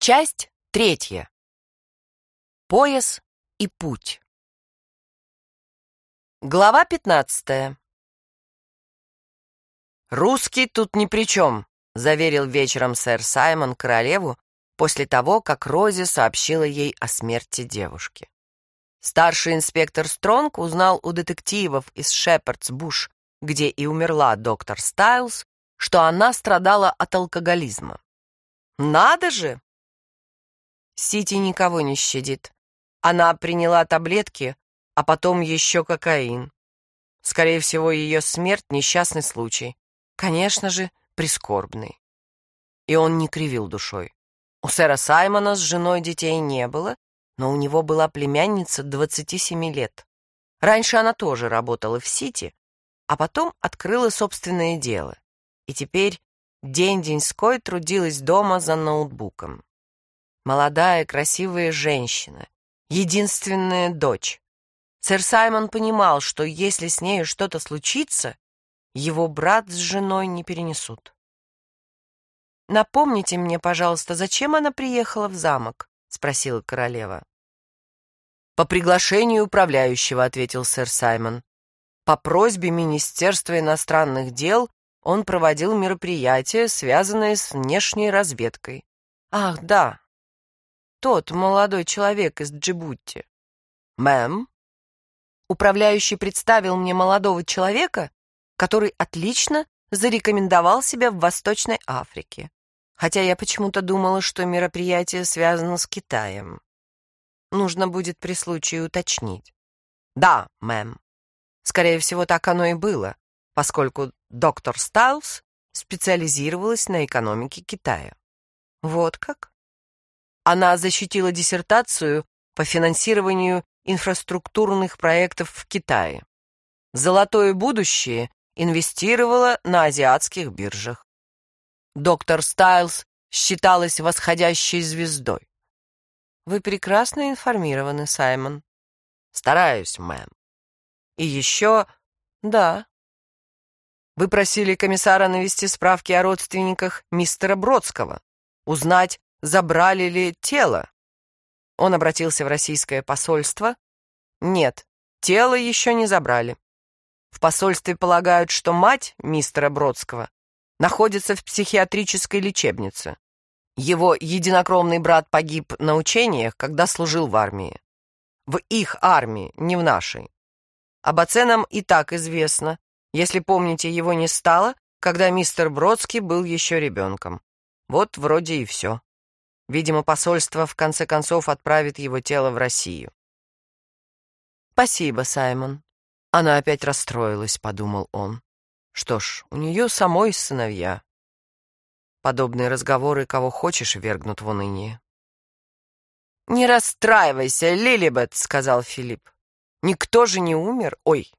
Часть третья. Пояс и путь. Глава пятнадцатая. «Русский тут ни при чем», — заверил вечером сэр Саймон королеву после того, как Рози сообщила ей о смерти девушки. Старший инспектор Стронг узнал у детективов из Шепардс-Буш, где и умерла доктор Стайлз, что она страдала от алкоголизма. «Надо же!» Сити никого не щадит. Она приняла таблетки, а потом еще кокаин. Скорее всего, ее смерть — несчастный случай. Конечно же, прискорбный. И он не кривил душой. У сэра Саймона с женой детей не было, но у него была племянница 27 лет. Раньше она тоже работала в Сити, а потом открыла собственное дело. И теперь день-деньской трудилась дома за ноутбуком. Молодая, красивая женщина, единственная дочь. Сэр Саймон понимал, что если с нею что-то случится, его брат с женой не перенесут. «Напомните мне, пожалуйста, зачем она приехала в замок?» — спросила королева. «По приглашению управляющего», — ответил сэр Саймон. «По просьбе Министерства иностранных дел он проводил мероприятие, связанное с внешней разведкой. Ах, да, тот молодой человек из Джибути. Мэм? Управляющий представил мне молодого человека, который отлично зарекомендовал себя в Восточной Африке, хотя я почему-то думала, что мероприятие связано с Китаем. Нужно будет при случае уточнить. Да, мэм. Скорее всего, так оно и было, поскольку доктор Стайлс специализировалась на экономике Китая. Вот как? Она защитила диссертацию по финансированию инфраструктурных проектов в Китае. Золотое будущее инвестировала на азиатских биржах. Доктор Стайлз считалась восходящей звездой. Вы прекрасно информированы, Саймон. Стараюсь, мэм. И еще... Да. Вы просили комиссара навести справки о родственниках мистера Бродского, узнать, забрали ли тело. Он обратился в российское посольство. Нет, тело еще не забрали. В посольстве полагают, что мать мистера Бродского находится в психиатрической лечебнице. Его единокровный брат погиб на учениях, когда служил в армии. В их армии, не в нашей. Об отце нам и так известно. Если помните, его не стало, когда мистер Бродский был еще ребенком. Вот вроде и все. Видимо, посольство в конце концов отправит его тело в Россию. «Спасибо, Саймон». Она опять расстроилась, подумал он. Что ж, у нее самой сыновья. Подобные разговоры кого хочешь вергнут в уныние. «Не расстраивайся, Лилибет», — сказал Филипп. «Никто же не умер. Ой».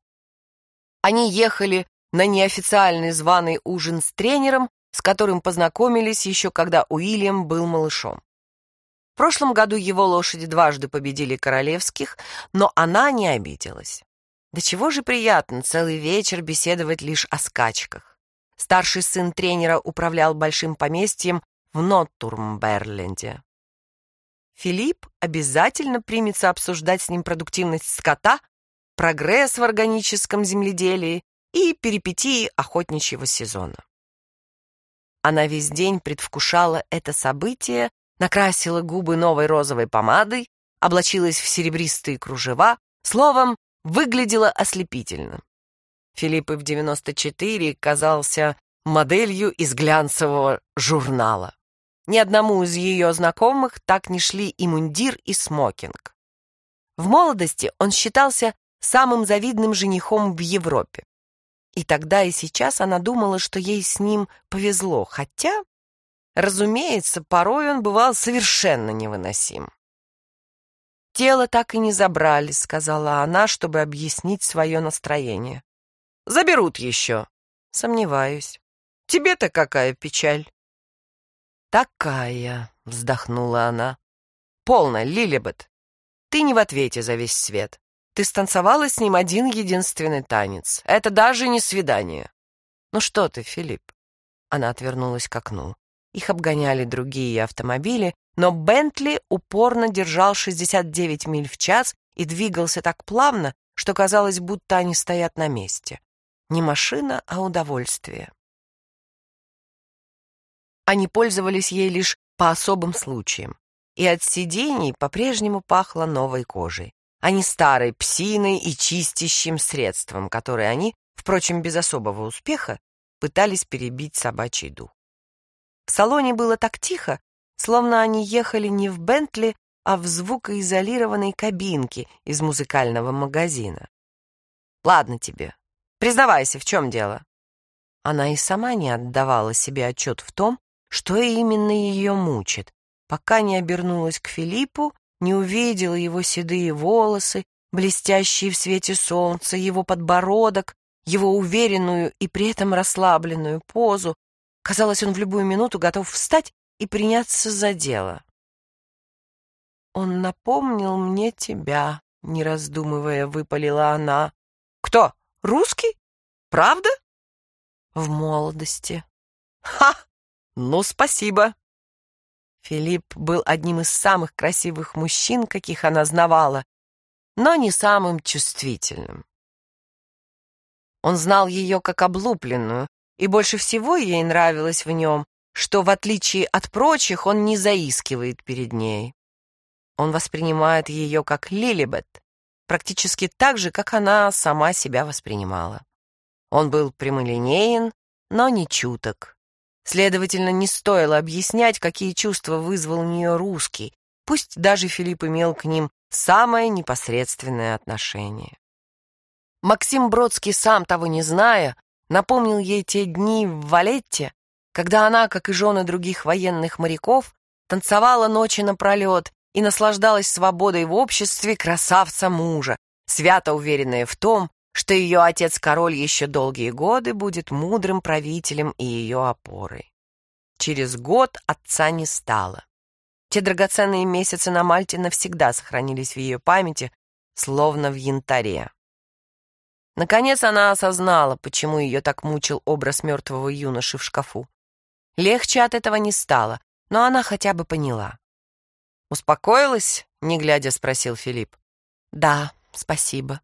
Они ехали на неофициальный званый ужин с тренером, с которым познакомились еще когда Уильям был малышом. В прошлом году его лошади дважды победили королевских, но она не обиделась. Да чего же приятно целый вечер беседовать лишь о скачках. Старший сын тренера управлял большим поместьем в Ноттурмберленде. Филипп обязательно примется обсуждать с ним продуктивность скота, прогресс в органическом земледелии и перипетии охотничьего сезона. Она весь день предвкушала это событие, накрасила губы новой розовой помадой, облачилась в серебристые кружева, словом, выглядела ослепительно. Филипп в 94 казался моделью из глянцевого журнала. Ни одному из ее знакомых так не шли и мундир, и смокинг. В молодости он считался самым завидным женихом в Европе. И тогда и сейчас она думала, что ей с ним повезло, хотя, разумеется, порой он бывал совершенно невыносим. «Тело так и не забрали», — сказала она, чтобы объяснить свое настроение. «Заберут еще». «Сомневаюсь. Тебе-то какая печаль?» «Такая», — вздохнула она. «Полно, Лилибет. Ты не в ответе за весь свет. Ты станцевала с ним один единственный танец. Это даже не свидание. Ну что ты, Филипп? Она отвернулась к окну. Их обгоняли другие автомобили, но Бентли упорно держал 69 миль в час и двигался так плавно, что казалось, будто они стоят на месте. Не машина, а удовольствие. Они пользовались ей лишь по особым случаям, и от сидений по-прежнему пахло новой кожей, а не старой псиной и чистящим средством, которое они, впрочем, без особого успеха, пытались перебить собачий дух. В салоне было так тихо, словно они ехали не в Бентли, а в звукоизолированной кабинке из музыкального магазина. «Ладно тебе. Признавайся, в чем дело?» Она и сама не отдавала себе отчет в том, что именно ее мучит, пока не обернулась к Филиппу, не увидела его седые волосы, блестящие в свете солнца, его подбородок, его уверенную и при этом расслабленную позу. Казалось, он в любую минуту готов встать и приняться за дело. «Он напомнил мне тебя», — не раздумывая, выпалила она. «Кто? Русский? Правда?» «В молодости». «Ха! Ну, спасибо!» Филипп был одним из самых красивых мужчин, каких она знавала, но не самым чувствительным. Он знал ее как облупленную, и больше всего ей нравилось в нем, что, в отличие от прочих, он не заискивает перед ней. Он воспринимает ее как Лилибет, практически так же, как она сама себя воспринимала. Он был прямолинеен, но не чуток. Следовательно, не стоило объяснять, какие чувства вызвал у нее русский, пусть даже Филипп имел к ним самое непосредственное отношение. Максим Бродский, сам того не зная, напомнил ей те дни в Валетте, когда она, как и жены других военных моряков, танцевала ночи напролет и наслаждалась свободой в обществе красавца мужа, свято уверенная в том, что ее отец-король еще долгие годы будет мудрым правителем и ее опорой. Через год отца не стало. Те драгоценные месяцы на Мальте навсегда сохранились в ее памяти, словно в янтаре. Наконец она осознала, почему ее так мучил образ мертвого юноши в шкафу. Легче от этого не стало, но она хотя бы поняла. «Успокоилась?» — не глядя спросил Филипп. «Да, спасибо».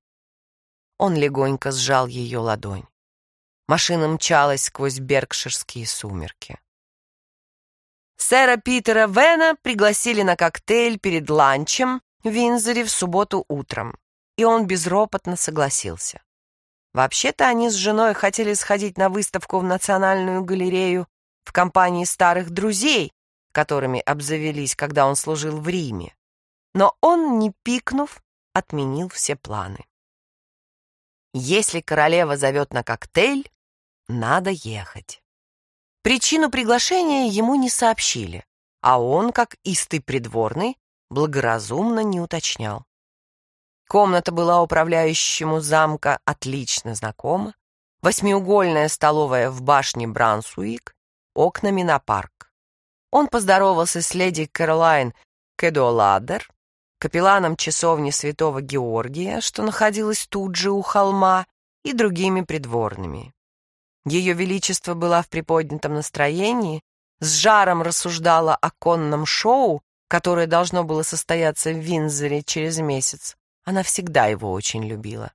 Он легонько сжал ее ладонь. Машина мчалась сквозь беркширские сумерки. Сэра Питера Вена пригласили на коктейль перед ланчем в Винзоре в субботу утром, и он безропотно согласился. Вообще-то они с женой хотели сходить на выставку в Национальную галерею в компании старых друзей, которыми обзавелись, когда он служил в Риме. Но он, не пикнув, отменил все планы. Если королева зовет на коктейль, надо ехать. Причину приглашения ему не сообщили, а он, как истый придворный, благоразумно не уточнял. Комната была управляющему замка отлично знакома. Восьмиугольная столовая в башне Брансуик, окнами на парк. Он поздоровался с леди Кэролайн Кедоладер, капелланом часовни святого Георгия, что находилась тут же у холма, и другими придворными. Ее Величество была в приподнятом настроении, с жаром рассуждала о конном шоу, которое должно было состояться в Винзоре через месяц. Она всегда его очень любила.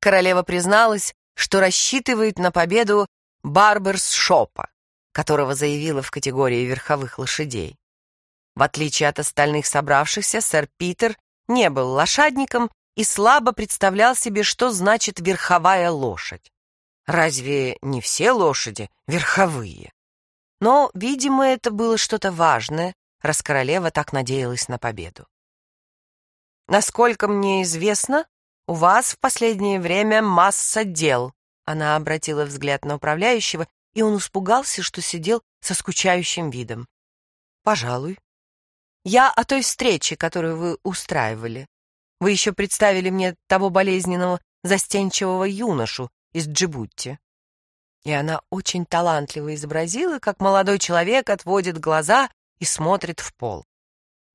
Королева призналась, что рассчитывает на победу Барберс Шопа, которого заявила в категории верховых лошадей. В отличие от остальных собравшихся, сэр Питер не был лошадником и слабо представлял себе, что значит верховая лошадь. Разве не все лошади верховые? Но, видимо, это было что-то важное, раз королева так надеялась на победу. «Насколько мне известно, у вас в последнее время масса дел», она обратила взгляд на управляющего и он испугался, что сидел со скучающим видом. «Пожалуй. Я о той встрече, которую вы устраивали. Вы еще представили мне того болезненного, застенчивого юношу из Джибути». И она очень талантливо изобразила, как молодой человек отводит глаза и смотрит в пол.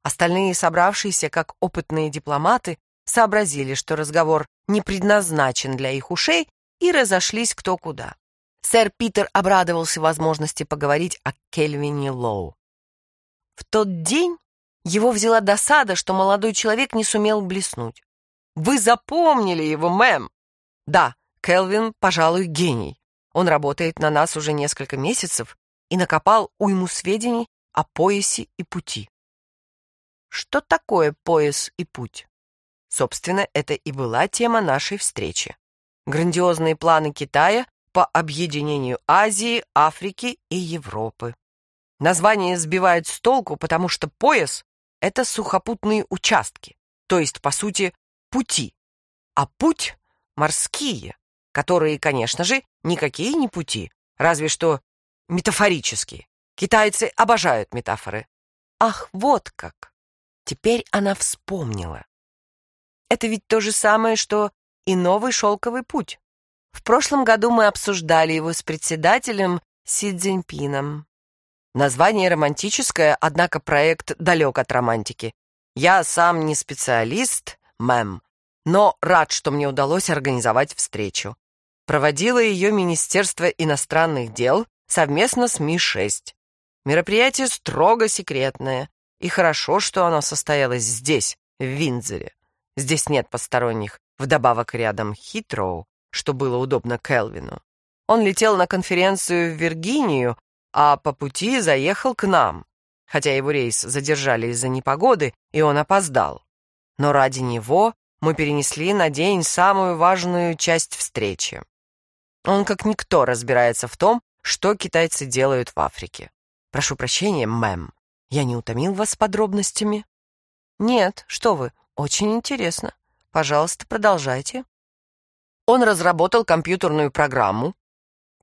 Остальные собравшиеся, как опытные дипломаты, сообразили, что разговор не предназначен для их ушей, и разошлись кто куда. Сэр Питер обрадовался возможности поговорить о Кельвине Лоу. В тот день Его взяла досада, что молодой человек не сумел блеснуть. «Вы запомнили его, мэм!» «Да, Келвин, пожалуй, гений. Он работает на нас уже несколько месяцев и накопал уйму сведений о поясе и пути». Что такое пояс и путь? Собственно, это и была тема нашей встречи. Грандиозные планы Китая по объединению Азии, Африки и Европы. Название сбивает с толку, потому что пояс — это сухопутные участки, то есть, по сути, пути. А путь — морские, которые, конечно же, никакие не пути, разве что метафорические. Китайцы обожают метафоры. Ах, вот как! Теперь она вспомнила. Это ведь то же самое, что и новый шелковый путь. В прошлом году мы обсуждали его с председателем Си Цзиньпином. Название романтическое, однако проект далек от романтики. Я сам не специалист, мэм, но рад, что мне удалось организовать встречу. Проводило ее Министерство иностранных дел совместно с Ми-6. Мероприятие строго секретное, и хорошо, что оно состоялось здесь, в Виндзоре. Здесь нет посторонних, вдобавок рядом Хитроу, что было удобно Келвину. Он летел на конференцию в Виргинию, а по пути заехал к нам, хотя его рейс задержали из-за непогоды, и он опоздал. Но ради него мы перенесли на день самую важную часть встречи. Он как никто разбирается в том, что китайцы делают в Африке. Прошу прощения, мэм, я не утомил вас подробностями? Нет, что вы, очень интересно. Пожалуйста, продолжайте. Он разработал компьютерную программу.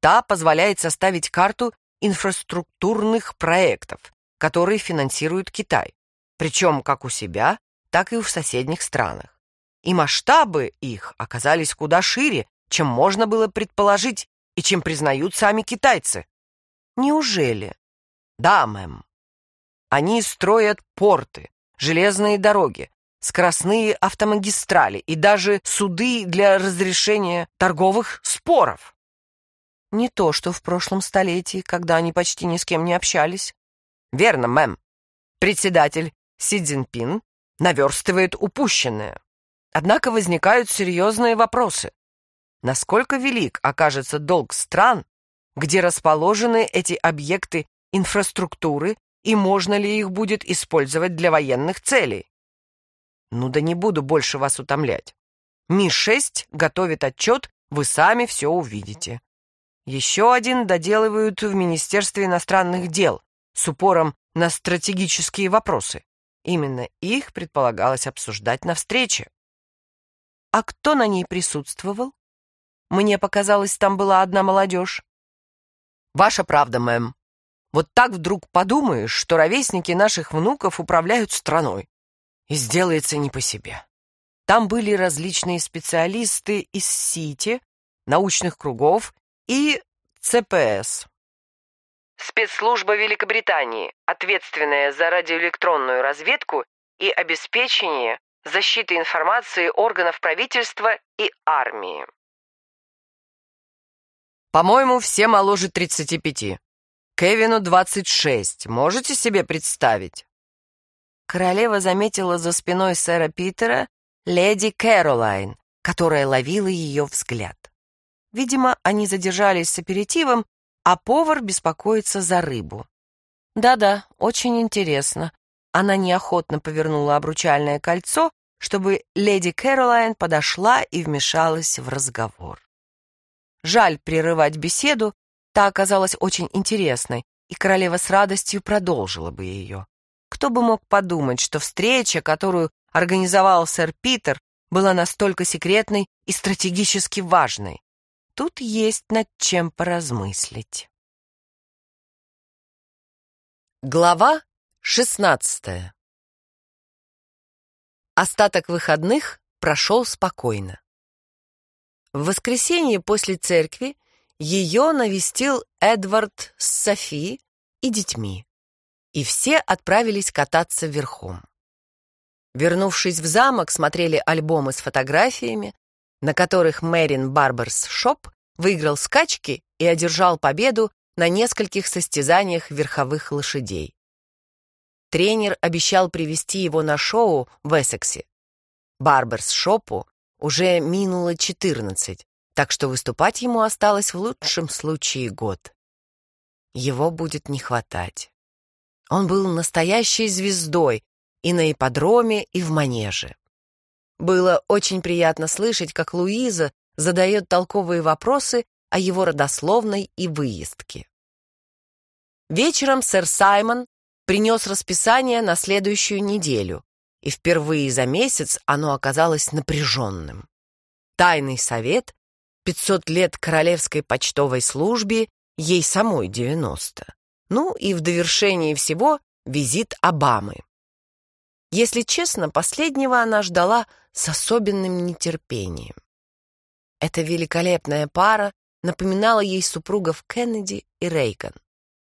Та позволяет составить карту инфраструктурных проектов, которые финансирует Китай, причем как у себя, так и в соседних странах. И масштабы их оказались куда шире, чем можно было предположить и чем признают сами китайцы. Неужели? Да, мэм. Они строят порты, железные дороги, скоростные автомагистрали и даже суды для разрешения торговых споров. Не то, что в прошлом столетии, когда они почти ни с кем не общались. Верно, мэм. Председатель Си Цзиньпин наверстывает упущенное. Однако возникают серьезные вопросы. Насколько велик окажется долг стран, где расположены эти объекты инфраструктуры и можно ли их будет использовать для военных целей? Ну да не буду больше вас утомлять. Ми-6 готовит отчет, вы сами все увидите. Еще один доделывают в Министерстве иностранных дел с упором на стратегические вопросы. Именно их предполагалось обсуждать на встрече. А кто на ней присутствовал? Мне показалось, там была одна молодежь. Ваша правда, мэм. Вот так вдруг подумаешь, что ровесники наших внуков управляют страной и сделается не по себе. Там были различные специалисты из СИТи, научных кругов и ЦПС. Спецслужба Великобритании, ответственная за радиоэлектронную разведку и обеспечение защиты информации органов правительства и армии. По-моему, все моложе 35. Кевину 26. Можете себе представить? королева заметила за спиной сэра Питера леди Кэролайн, которая ловила ее взгляд. Видимо, они задержались с аперитивом, а повар беспокоится за рыбу. Да-да, очень интересно. Она неохотно повернула обручальное кольцо, чтобы леди Кэролайн подошла и вмешалась в разговор. Жаль прерывать беседу, та оказалась очень интересной, и королева с радостью продолжила бы ее. Кто бы мог подумать, что встреча, которую организовал сэр Питер, была настолько секретной и стратегически важной. Тут есть над чем поразмыслить. Глава шестнадцатая. Остаток выходных прошел спокойно. В воскресенье после церкви ее навестил Эдвард с Софи и детьми и все отправились кататься верхом. Вернувшись в замок, смотрели альбомы с фотографиями, на которых мерин Барберс-Шоп выиграл скачки и одержал победу на нескольких состязаниях верховых лошадей. тренер обещал привести его на шоу в Эссексе. Барберс-шопу уже минуло 14, так что выступать ему осталось в лучшем случае год. Его будет не хватать. Он был настоящей звездой и на ипподроме, и в манеже. Было очень приятно слышать, как Луиза задает толковые вопросы о его родословной и выездке. Вечером сэр Саймон принес расписание на следующую неделю, и впервые за месяц оно оказалось напряженным. Тайный совет, 500 лет королевской почтовой службе, ей самой 90. Ну и в довершении всего визит Обамы. Если честно, последнего она ждала с особенным нетерпением. Эта великолепная пара напоминала ей супругов Кеннеди и Рейган.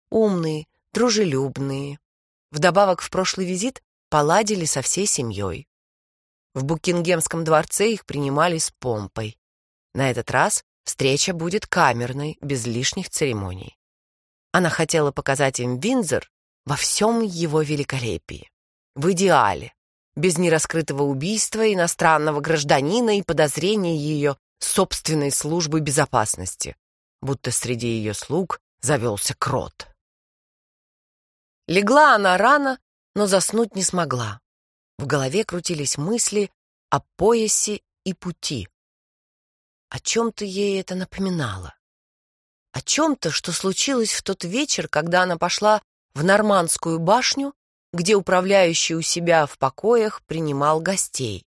Умные, дружелюбные. Вдобавок в прошлый визит поладили со всей семьей. В Букингемском дворце их принимали с помпой. На этот раз встреча будет камерной, без лишних церемоний. Она хотела показать им Виндзор во всем его великолепии. В идеале, без нераскрытого убийства иностранного гражданина и подозрения ее собственной службы безопасности, будто среди ее слуг завелся крот. Легла она рано, но заснуть не смогла. В голове крутились мысли о поясе и пути. О чем-то ей это напоминало. О чем-то, что случилось в тот вечер, когда она пошла в Нормандскую башню, где управляющий у себя в покоях принимал гостей.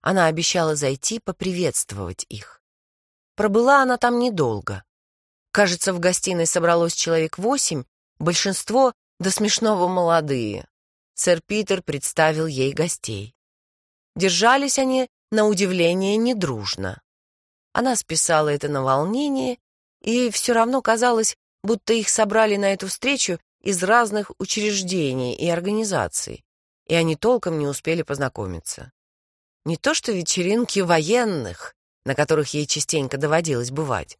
Она обещала зайти поприветствовать их. Пробыла она там недолго. Кажется, в гостиной собралось человек восемь, большинство до смешного молодые. Сэр Питер представил ей гостей. Держались они, на удивление, недружно. Она списала это на волнение, и все равно казалось, будто их собрали на эту встречу из разных учреждений и организаций, и они толком не успели познакомиться. Не то что вечеринки военных, на которых ей частенько доводилось бывать.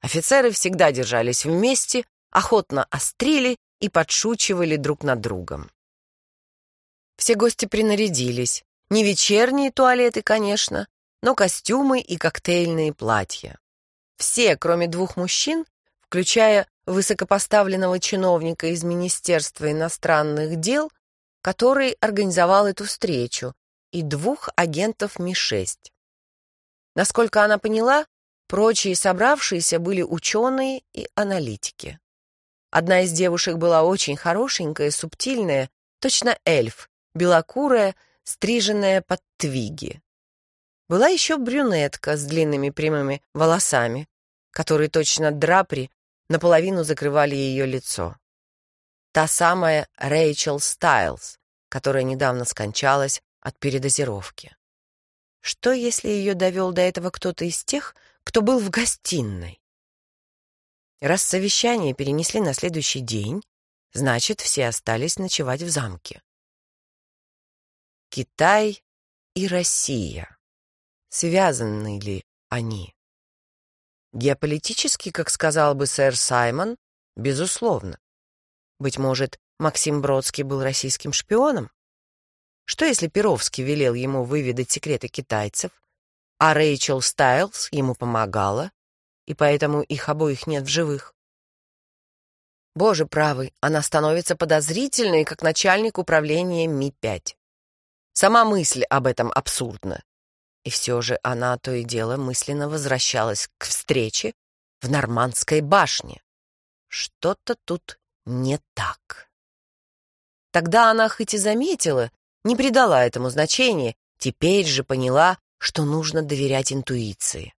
Офицеры всегда держались вместе, охотно острили и подшучивали друг над другом. Все гости принарядились. Не вечерние туалеты, конечно, но костюмы и коктейльные платья. Все, кроме двух мужчин, включая высокопоставленного чиновника из Министерства иностранных дел, который организовал эту встречу, и двух агентов Ми-6. Насколько она поняла, прочие собравшиеся были ученые и аналитики. Одна из девушек была очень хорошенькая, субтильная, точно эльф, белокурая, стриженная под твиги. Была еще брюнетка с длинными прямыми волосами, которые точно драпри наполовину закрывали ее лицо. Та самая Рэйчел Стайлз, которая недавно скончалась от передозировки. Что, если ее довел до этого кто-то из тех, кто был в гостиной? Раз совещание перенесли на следующий день, значит, все остались ночевать в замке. Китай и Россия. Связаны ли они? Геополитически, как сказал бы сэр Саймон, безусловно. Быть может, Максим Бродский был российским шпионом? Что если Перовский велел ему выведать секреты китайцев, а Рэйчел Стайлз ему помогала, и поэтому их обоих нет в живых. Боже правый, она становится подозрительной, как начальник управления Ми-5. Сама мысль об этом абсурдна. И все же она то и дело мысленно возвращалась к встрече в Нормандской башне. Что-то тут не так. Тогда она хоть и заметила, не придала этому значения, теперь же поняла, что нужно доверять интуиции.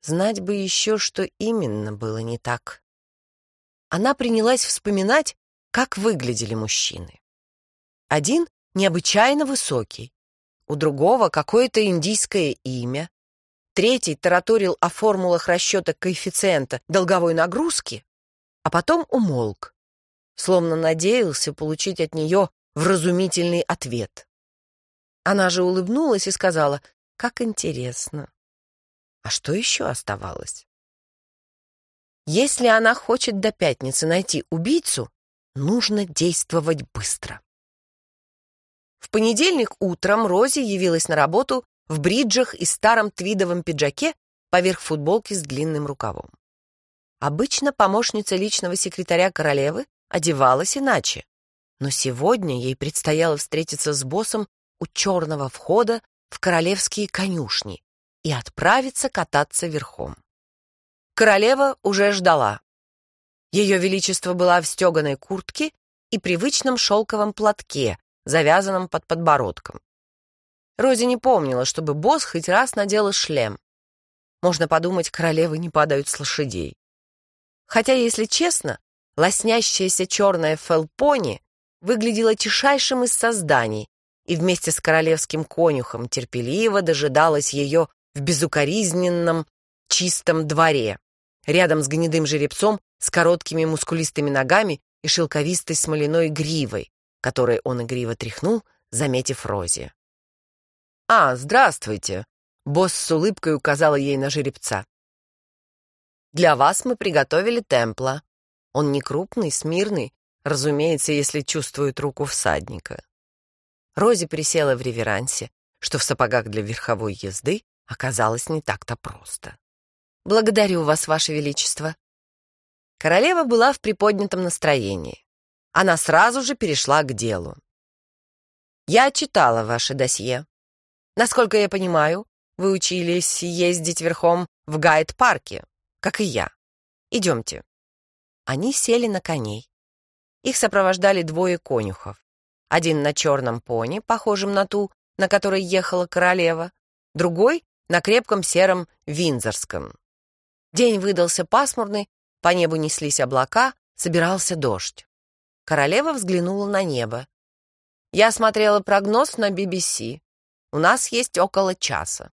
Знать бы еще, что именно было не так. Она принялась вспоминать, как выглядели мужчины. Один необычайно высокий, у другого какое-то индийское имя, третий тараторил о формулах расчета коэффициента долговой нагрузки, а потом умолк, словно надеялся получить от нее вразумительный ответ. Она же улыбнулась и сказала, «Как интересно». А что еще оставалось? Если она хочет до пятницы найти убийцу, нужно действовать быстро. В понедельник утром Рози явилась на работу в бриджах и старом твидовом пиджаке поверх футболки с длинным рукавом. Обычно помощница личного секретаря королевы одевалась иначе, но сегодня ей предстояло встретиться с боссом у черного входа в королевские конюшни и отправиться кататься верхом. Королева уже ждала. Ее величество была в стеганой куртке и привычном шелковом платке, завязанном под подбородком. Рози не помнила, чтобы босс хоть раз надела шлем. Можно подумать, королевы не падают с лошадей. Хотя, если честно, лоснящаяся черная фелпони выглядела тишайшим из созданий и вместе с королевским конюхом терпеливо дожидалась ее в безукоризненном чистом дворе, рядом с гнедым жеребцом с короткими мускулистыми ногами и шелковистой смоляной гривой, которой он игриво тряхнул, заметив Рози. «А, здравствуйте!» — босс с улыбкой указала ей на жеребца. «Для вас мы приготовили темпла. Он не крупный, смирный, разумеется, если чувствует руку всадника». Рози присела в реверансе, что в сапогах для верховой езды оказалось не так-то просто. «Благодарю вас, ваше величество». Королева была в приподнятом настроении. Она сразу же перешла к делу. «Я читала ваше досье. Насколько я понимаю, вы учились ездить верхом в гайд-парке, как и я. Идемте». Они сели на коней. Их сопровождали двое конюхов. Один на черном пони, похожем на ту, на которой ехала королева, другой на крепком сером винзорском. День выдался пасмурный, по небу неслись облака, собирался дождь. Королева взглянула на небо. «Я смотрела прогноз на BBC. У нас есть около часа».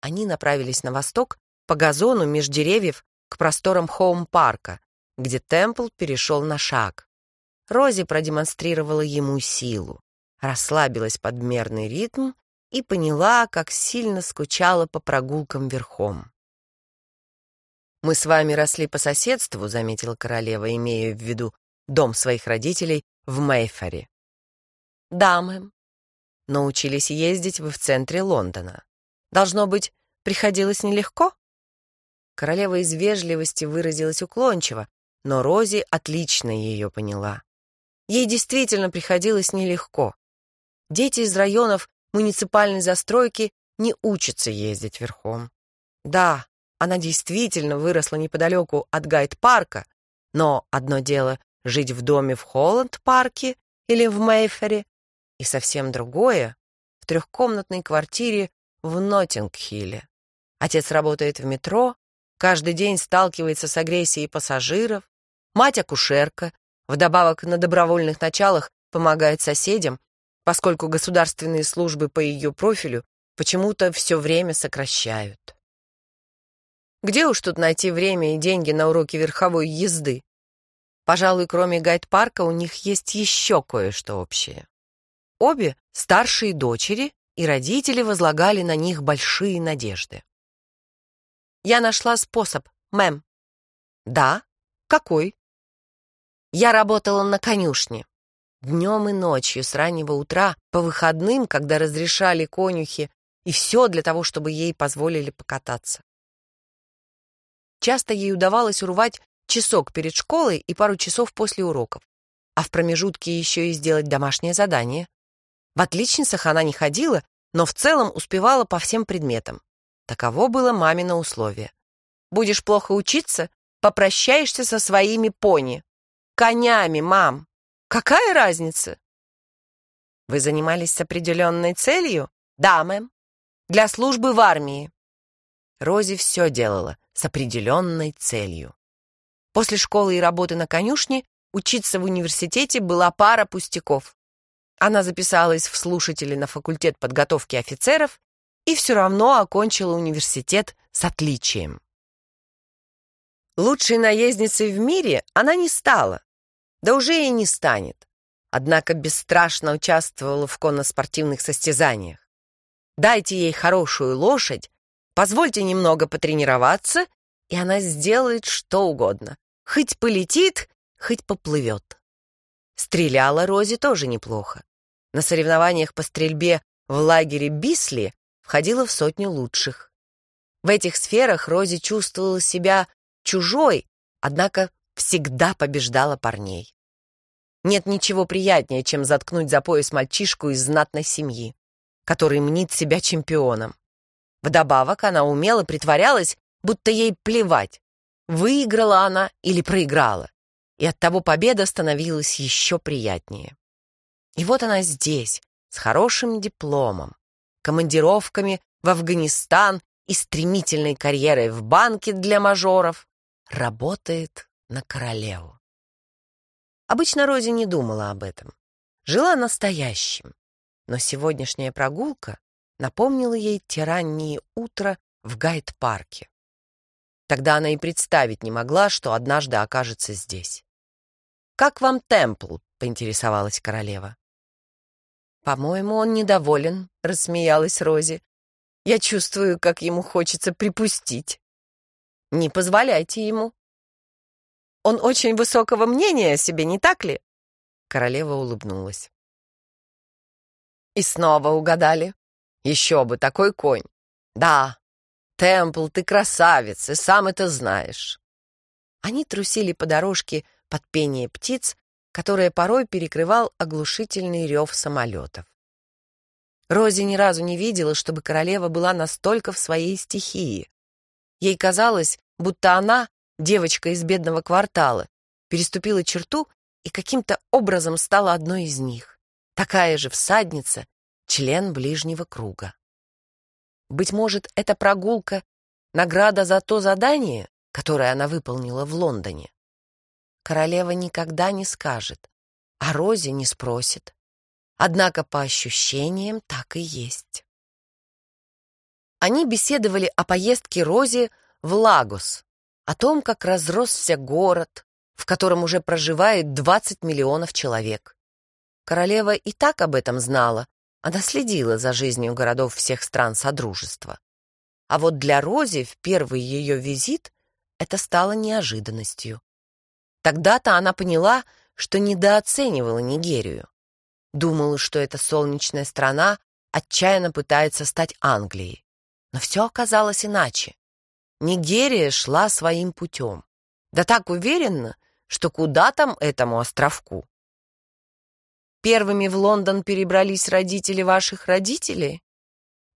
Они направились на восток, по газону меж деревьев, к просторам Хоум-парка, где Темпл перешел на шаг. Рози продемонстрировала ему силу, расслабилась под мерный ритм и поняла, как сильно скучала по прогулкам верхом. «Мы с вами росли по соседству», — заметила королева, имея в виду дом своих родителей в Мейфоре. «Да, мэм. Но учились ездить вы в центре Лондона. Должно быть, приходилось нелегко?» Королева из вежливости выразилась уклончиво, но Рози отлично ее поняла. Ей действительно приходилось нелегко. Дети из районов муниципальной застройки не учатся ездить верхом. Да, она действительно выросла неподалеку от Гайд-парка, но одно дело жить в доме в Холланд-парке или в Мейфере, и совсем другое — в трехкомнатной квартире в Ноттинг-Хилле. Отец работает в метро, каждый день сталкивается с агрессией пассажиров, мать акушерка, Вдобавок на добровольных началах помогает соседям, поскольку государственные службы по ее профилю почему-то все время сокращают. Где уж тут найти время и деньги на уроки верховой езды? Пожалуй, кроме гайд-парка у них есть еще кое-что общее. Обе старшие дочери, и родители возлагали на них большие надежды. «Я нашла способ, мэм». «Да? Какой?» Я работала на конюшне. Днем и ночью, с раннего утра, по выходным, когда разрешали конюхи, и все для того, чтобы ей позволили покататься. Часто ей удавалось урвать часок перед школой и пару часов после уроков, а в промежутке еще и сделать домашнее задание. В отличницах она не ходила, но в целом успевала по всем предметам. Таково было мамино условие. Будешь плохо учиться, попрощаешься со своими пони. Конями, мам. Какая разница? Вы занимались с определенной целью? Да, мэм. Для службы в армии. Рози все делала с определенной целью. После школы и работы на конюшне учиться в университете была пара пустяков. Она записалась в слушатели на факультет подготовки офицеров и все равно окончила университет с отличием. Лучшей наездницей в мире она не стала, да уже и не станет. Однако бесстрашно участвовала в конноспортивных состязаниях. Дайте ей хорошую лошадь, позвольте немного потренироваться, и она сделает что угодно. Хоть полетит, хоть поплывет. Стреляла Рози тоже неплохо. На соревнованиях по стрельбе в лагере Бисли входила в сотню лучших. В этих сферах Рози чувствовала себя чужой, однако всегда побеждала парней. Нет ничего приятнее, чем заткнуть за пояс мальчишку из знатной семьи, который мнит себя чемпионом. Вдобавок она умело притворялась, будто ей плевать, выиграла она или проиграла, и оттого победа становилась еще приятнее. И вот она здесь, с хорошим дипломом, командировками в Афганистан и стремительной карьерой в банке для мажоров, работает на королеву. Обычно Рози не думала об этом. Жила настоящим. Но сегодняшняя прогулка напомнила ей те утра в Гайд-парке. Тогда она и представить не могла, что однажды окажется здесь. «Как вам Темпл?» — поинтересовалась королева. «По-моему, он недоволен», — рассмеялась Рози. «Я чувствую, как ему хочется припустить». «Не позволяйте ему». «Он очень высокого мнения о себе, не так ли?» Королева улыбнулась. «И снова угадали. Еще бы, такой конь. Да, Темпл, ты красавец, и сам это знаешь». Они трусили по дорожке под пение птиц, которое порой перекрывал оглушительный рев самолетов. Рози ни разу не видела, чтобы королева была настолько в своей стихии. Ей казалось, будто она, девочка из бедного квартала, переступила черту и каким-то образом стала одной из них. Такая же всадница, член ближнего круга. Быть может, эта прогулка — награда за то задание, которое она выполнила в Лондоне. Королева никогда не скажет, а Рози не спросит. Однако по ощущениям так и есть. Они беседовали о поездке Рози в Лагос, о том, как разросся город, в котором уже проживает 20 миллионов человек. Королева и так об этом знала, она следила за жизнью городов всех стран Содружества. А вот для Рози в первый ее визит это стало неожиданностью. Тогда-то она поняла, что недооценивала Нигерию. Думала, что эта солнечная страна отчаянно пытается стать Англией. Но все оказалось иначе. Нигерия шла своим путем. Да так уверенно, что куда там этому островку? Первыми в Лондон перебрались родители ваших родителей?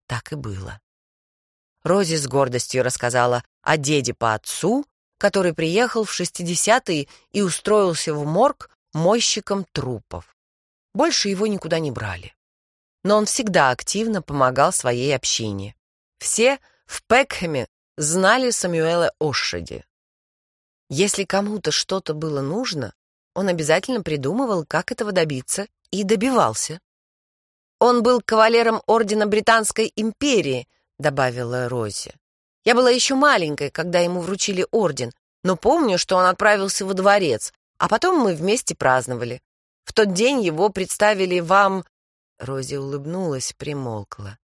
Так и было. Рози с гордостью рассказала о деде по отцу, который приехал в 60-е и устроился в морг мойщиком трупов. Больше его никуда не брали. Но он всегда активно помогал своей общине. Все в Пекхэме знали Самюэла Ошади. Если кому-то что-то было нужно, он обязательно придумывал, как этого добиться, и добивался. «Он был кавалером Ордена Британской империи», — добавила Рози. «Я была еще маленькой, когда ему вручили орден, но помню, что он отправился во дворец, а потом мы вместе праздновали. В тот день его представили вам...» Рози улыбнулась, примолкла.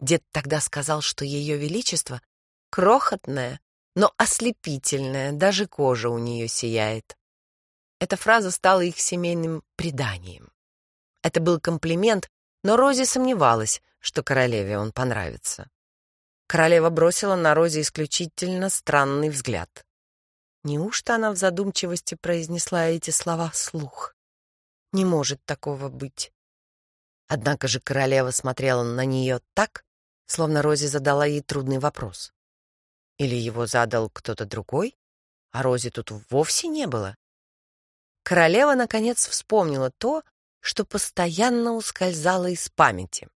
Дед тогда сказал, что ее величество крохотное, но ослепительное, даже кожа у нее сияет. Эта фраза стала их семейным преданием. Это был комплимент, но Рози сомневалась, что королеве он понравится. Королева бросила на Рози исключительно странный взгляд. Неужто она в задумчивости произнесла эти слова вслух? Не может такого быть. Однако же королева смотрела на нее так, словно Рози задала ей трудный вопрос. Или его задал кто-то другой, а Рози тут вовсе не было. Королева, наконец, вспомнила то, что постоянно ускользало из памяти.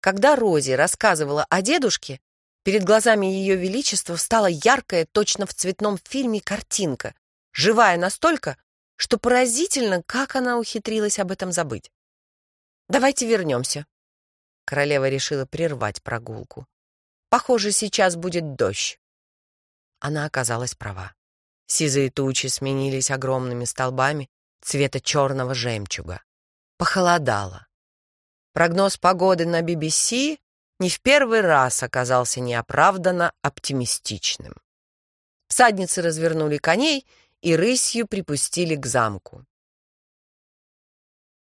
Когда Рози рассказывала о дедушке, Перед глазами Ее Величества встала яркая, точно в цветном фильме, картинка, живая настолько, что поразительно, как она ухитрилась об этом забыть. «Давайте вернемся». Королева решила прервать прогулку. «Похоже, сейчас будет дождь». Она оказалась права. Сизые тучи сменились огромными столбами цвета черного жемчуга. Похолодало. Прогноз погоды на BBC не в первый раз оказался неоправданно оптимистичным. Всадницы развернули коней и рысью припустили к замку.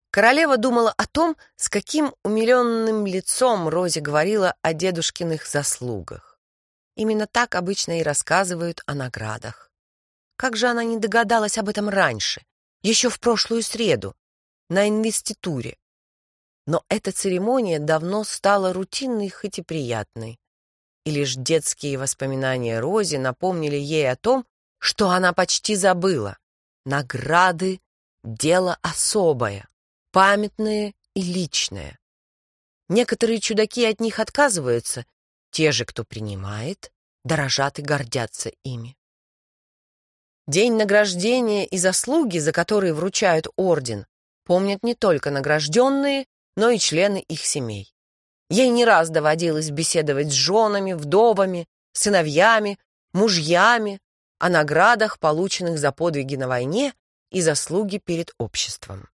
Королева думала о том, с каким умиленным лицом Розе говорила о дедушкиных заслугах. Именно так обычно и рассказывают о наградах. Как же она не догадалась об этом раньше, еще в прошлую среду, на инвеституре. Но эта церемония давно стала рутинной, хоть и приятной. И лишь детские воспоминания Рози напомнили ей о том, что она почти забыла. Награды — дело особое памятное и личное. Некоторые чудаки от них отказываются, те же, кто принимает, дорожат и гордятся ими. День награждения и заслуги, за которые вручают орден, помнят не только награжденные, но и члены их семей. Ей не раз доводилось беседовать с женами, вдовами, сыновьями, мужьями о наградах, полученных за подвиги на войне и заслуги перед обществом.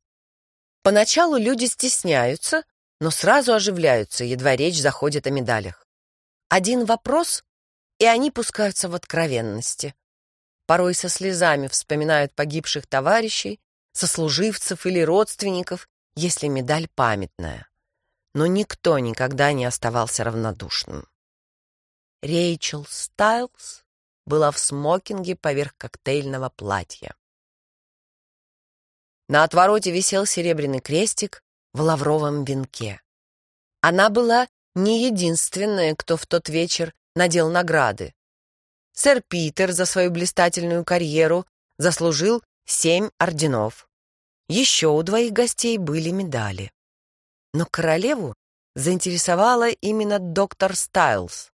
Поначалу люди стесняются, но сразу оживляются, едва речь заходит о медалях. Один вопрос, и они пускаются в откровенности. Порой со слезами вспоминают погибших товарищей, сослуживцев или родственников, если медаль памятная. Но никто никогда не оставался равнодушным. Рейчел Стайлз была в смокинге поверх коктейльного платья. На отвороте висел серебряный крестик в лавровом венке. Она была не единственная, кто в тот вечер надел награды. Сэр Питер за свою блистательную карьеру заслужил семь орденов. Еще у двоих гостей были медали. Но королеву заинтересовала именно доктор Стайлз,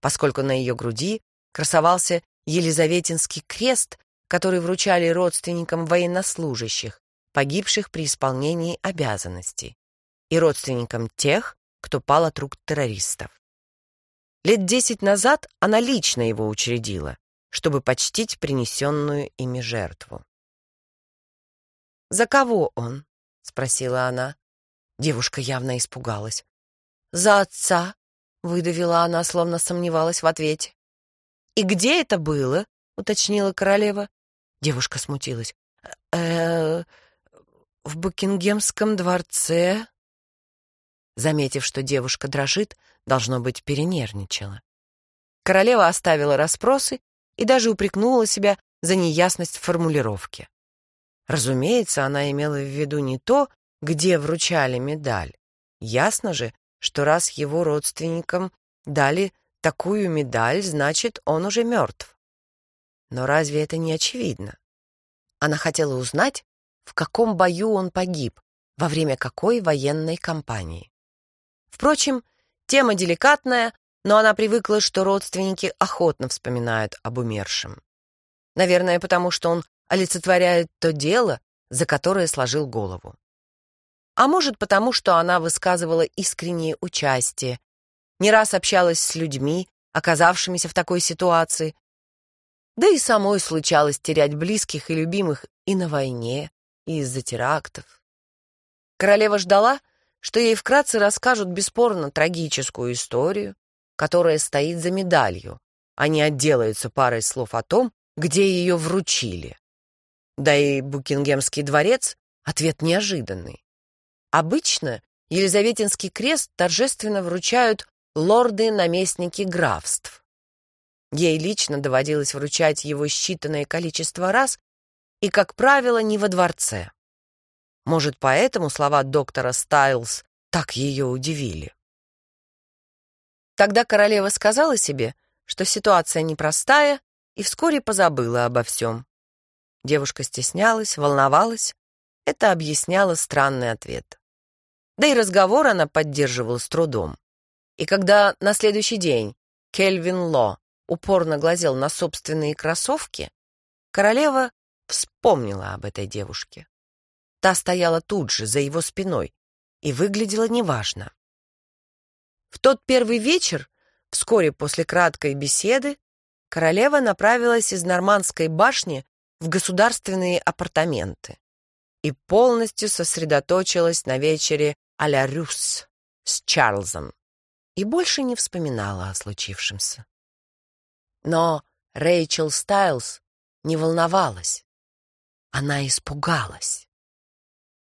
поскольку на ее груди красовался Елизаветинский крест который вручали родственникам военнослужащих, погибших при исполнении обязанностей, и родственникам тех, кто пал от рук террористов. Лет десять назад она лично его учредила, чтобы почтить принесенную ими жертву. «За кого он?» — спросила она. Девушка явно испугалась. «За отца», — выдавила она, словно сомневалась в ответе. «И где это было?» — уточнила королева. Девушка смутилась. э в Букингемском дворце...» Заметив, что девушка дрожит, должно быть, перенервничала. Королева оставила расспросы и даже упрекнула себя за неясность в формулировке. Разумеется, она имела в виду не то, где вручали медаль. Ясно же, что раз его родственникам дали такую медаль, значит, он уже мертв. Но разве это не очевидно? Она хотела узнать, в каком бою он погиб, во время какой военной кампании. Впрочем, тема деликатная, но она привыкла, что родственники охотно вспоминают об умершем. Наверное, потому что он олицетворяет то дело, за которое сложил голову. А может, потому что она высказывала искреннее участие, не раз общалась с людьми, оказавшимися в такой ситуации, да и самой случалось терять близких и любимых и на войне, и из-за терактов. Королева ждала, что ей вкратце расскажут бесспорно трагическую историю, которая стоит за медалью, а не отделаются парой слов о том, где ее вручили. Да и Букингемский дворец — ответ неожиданный. Обычно Елизаветинский крест торжественно вручают лорды-наместники графств. Ей лично доводилось вручать его считанное количество раз и, как правило, не во дворце. Может, поэтому слова доктора Стайлз так ее удивили. Тогда королева сказала себе, что ситуация непростая, и вскоре позабыла обо всем. Девушка стеснялась, волновалась. Это объясняло странный ответ. Да и разговор она поддерживала с трудом. И когда на следующий день Кельвин Ло упорно глазел на собственные кроссовки, королева вспомнила об этой девушке. Та стояла тут же, за его спиной, и выглядела неважно. В тот первый вечер, вскоре после краткой беседы, королева направилась из Нормандской башни в государственные апартаменты и полностью сосредоточилась на вечере а-ля Рюс с Чарльзом и больше не вспоминала о случившемся. Но Рэйчел Стайлз не волновалась. Она испугалась.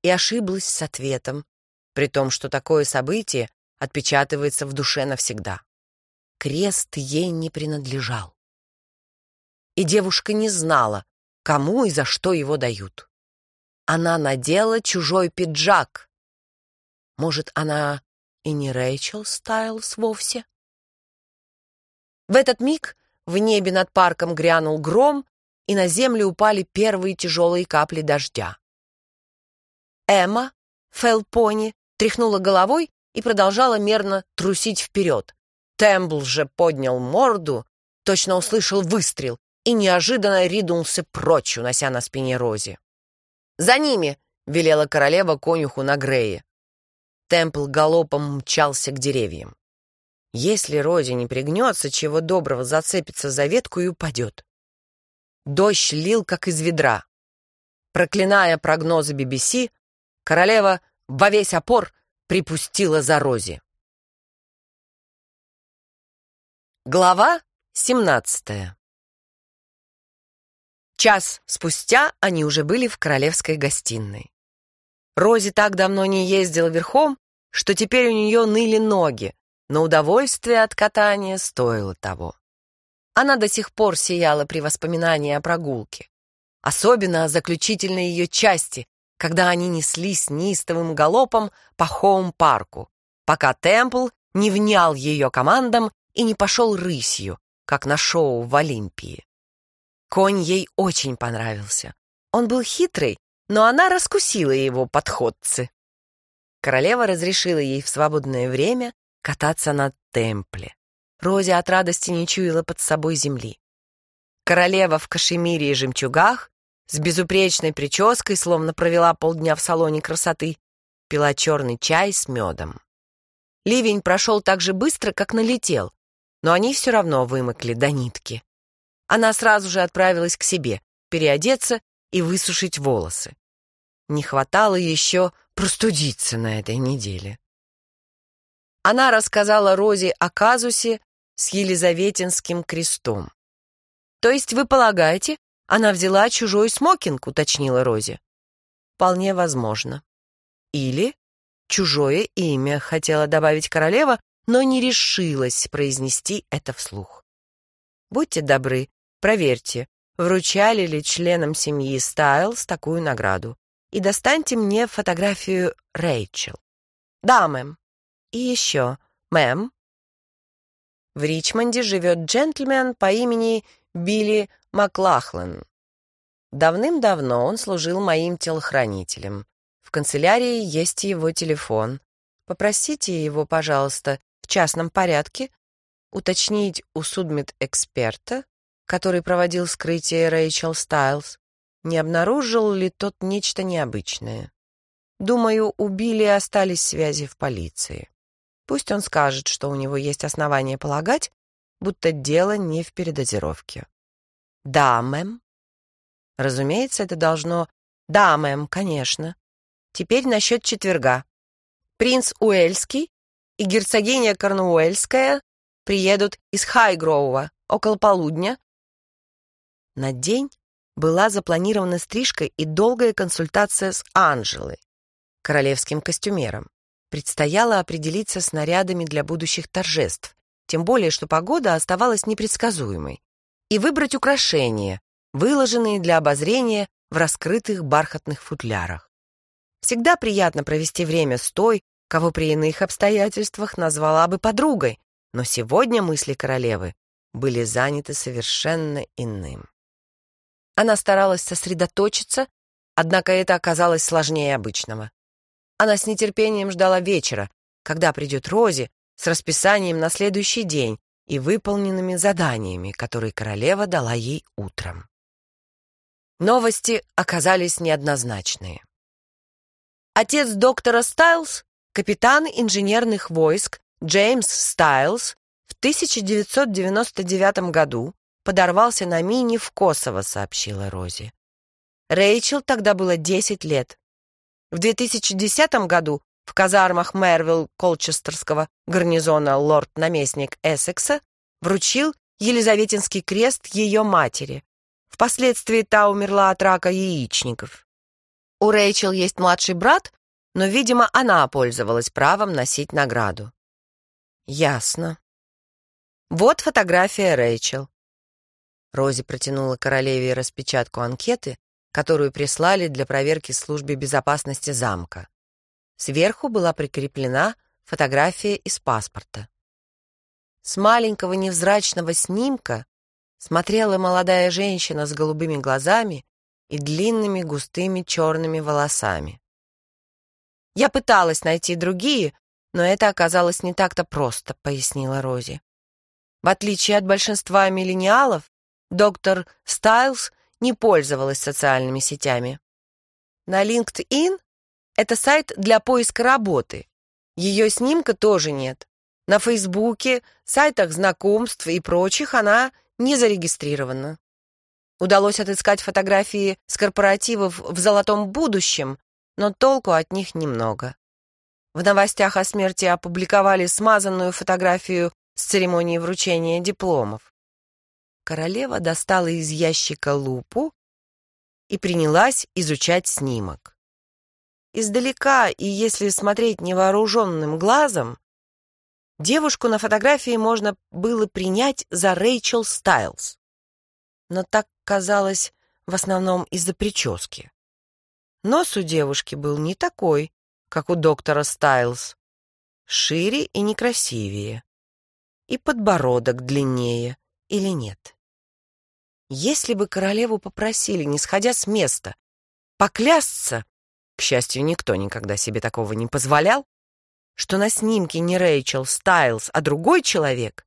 И ошиблась с ответом, при том, что такое событие отпечатывается в душе навсегда. Крест ей не принадлежал. И девушка не знала, кому и за что его дают. Она надела чужой пиджак. Может, она и не Рэйчел Стайлс вовсе? В этот миг в небе над парком грянул гром, и на землю упали первые тяжелые капли дождя. Эмма, Фелпони, тряхнула головой и продолжала мерно трусить вперед. Тембл же поднял морду, точно услышал выстрел и неожиданно ринулся прочь, унося на спине Рози. «За ними!» — велела королева конюху на Грее. Темпл галопом мчался к деревьям. Если Рози не пригнется, чего доброго зацепится за ветку и упадет. Дождь лил, как из ведра. Проклиная прогнозы BBC, королева во весь опор припустила за Рози. Глава 17 Час спустя они уже были в королевской гостиной. Рози так давно не ездила верхом, что теперь у нее ныли ноги, но удовольствие от катания стоило того. Она до сих пор сияла при воспоминании о прогулке, особенно о заключительной ее части, когда они неслись неистовым галопом по Хоум-парку, пока Темпл не внял ее командам и не пошел рысью, как на шоу в Олимпии. Конь ей очень понравился. Он был хитрый, но она раскусила его подходцы. Королева разрешила ей в свободное время кататься на темпле. Рози от радости не чуяла под собой земли. Королева в кашемире и жемчугах с безупречной прической, словно провела полдня в салоне красоты, пила черный чай с медом. Ливень прошел так же быстро, как налетел, но они все равно вымокли до нитки. Она сразу же отправилась к себе, переодеться и высушить волосы. Не хватало еще простудиться на этой неделе. Она рассказала Розе о казусе с Елизаветинским крестом. «То есть вы полагаете, она взяла чужой смокинг, уточнила Рози. Вполне возможно. Или чужое имя, хотела добавить королева, но не решилась произнести это вслух. Будьте добры, проверьте, вручали ли членам семьи Стайлс такую награду, и достаньте мне фотографию Рэйчел. Да, мэм. И еще, мэм. В Ричмонде живет джентльмен по имени Билли Маклахлан. Давным-давно он служил моим телохранителем. В канцелярии есть его телефон. Попросите его, пожалуйста, в частном порядке уточнить у судмедэксперта, который проводил вскрытие Рэйчел Стайлз, не обнаружил ли тот нечто необычное. Думаю, у Билли остались связи в полиции. Пусть он скажет, что у него есть основания полагать, будто дело не в передозировке. «Да, мэм». Разумеется, это должно... «Да, мэм, конечно». Теперь насчет четверга. Принц Уэльский и герцогиня Корнуэльская приедут из Хайгроува около полудня. На день была запланирована стрижка и долгая консультация с Анжелой, королевским костюмером. Предстояло определиться с нарядами для будущих торжеств, тем более, что погода оставалась непредсказуемой и выбрать украшения, выложенные для обозрения в раскрытых бархатных футлярах. Всегда приятно провести время с той, кого при иных обстоятельствах назвала бы подругой, но сегодня мысли королевы были заняты совершенно иным. Она старалась сосредоточиться, однако это оказалось сложнее обычного. Она с нетерпением ждала вечера, когда придет Рози с расписанием на следующий день, и выполненными заданиями, которые королева дала ей утром. Новости оказались неоднозначные. Отец доктора Стайлз, капитан инженерных войск Джеймс Стайлз, в 1999 году подорвался на мине в Косово, сообщила Рози. Рэйчел тогда было 10 лет. В 2010 году в казармах Мервилл Колчестерского гарнизона лорд-наместник Эссекса вручил Елизаветинский крест ее матери. Впоследствии та умерла от рака яичников. У Рэйчел есть младший брат, но, видимо, она пользовалась правом носить награду. Ясно. Вот фотография Рэйчел. Рози протянула королеве распечатку анкеты, которую прислали для проверки службе безопасности замка. Сверху была прикреплена фотография из паспорта. С маленького невзрачного снимка смотрела молодая женщина с голубыми глазами и длинными густыми черными волосами. «Я пыталась найти другие, но это оказалось не так-то просто», — пояснила Рози. В отличие от большинства миллениалов, доктор Стайлз не пользовалась социальными сетями. На LinkedIn это сайт для поиска работы. Ее снимка тоже нет. На Фейсбуке, сайтах знакомств и прочих она не зарегистрирована. Удалось отыскать фотографии с корпоративов в золотом будущем, но толку от них немного. В новостях о смерти опубликовали смазанную фотографию с церемонии вручения дипломов. Королева достала из ящика лупу и принялась изучать снимок. Издалека и если смотреть невооруженным глазом, девушку на фотографии можно было принять за Рэйчел Стайлз. Но так казалось в основном из-за прически. Нос у девушки был не такой, как у доктора Стайлз, шире и некрасивее, и подбородок длиннее или нет. Если бы королеву попросили, не сходя с места, поклясться, к счастью, никто никогда себе такого не позволял, что на снимке не Рэйчел Стайлз, а другой человек,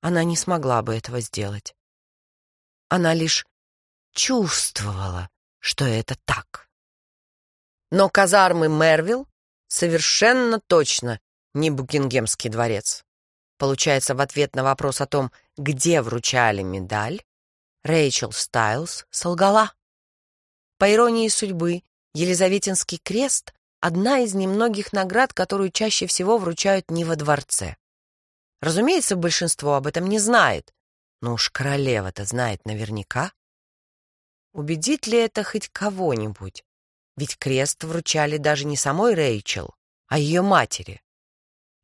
она не смогла бы этого сделать. Она лишь чувствовала, что это так. Но казармы Мервилл совершенно точно не Букингемский дворец. Получается, в ответ на вопрос о том, где вручали медаль, Рэйчел Стайлз солгала. По иронии судьбы, Елизаветинский крест — одна из немногих наград, которую чаще всего вручают не во дворце. Разумеется, большинство об этом не знает, но уж королева-то знает наверняка. Убедит ли это хоть кого-нибудь? Ведь крест вручали даже не самой Рэйчел, а ее матери.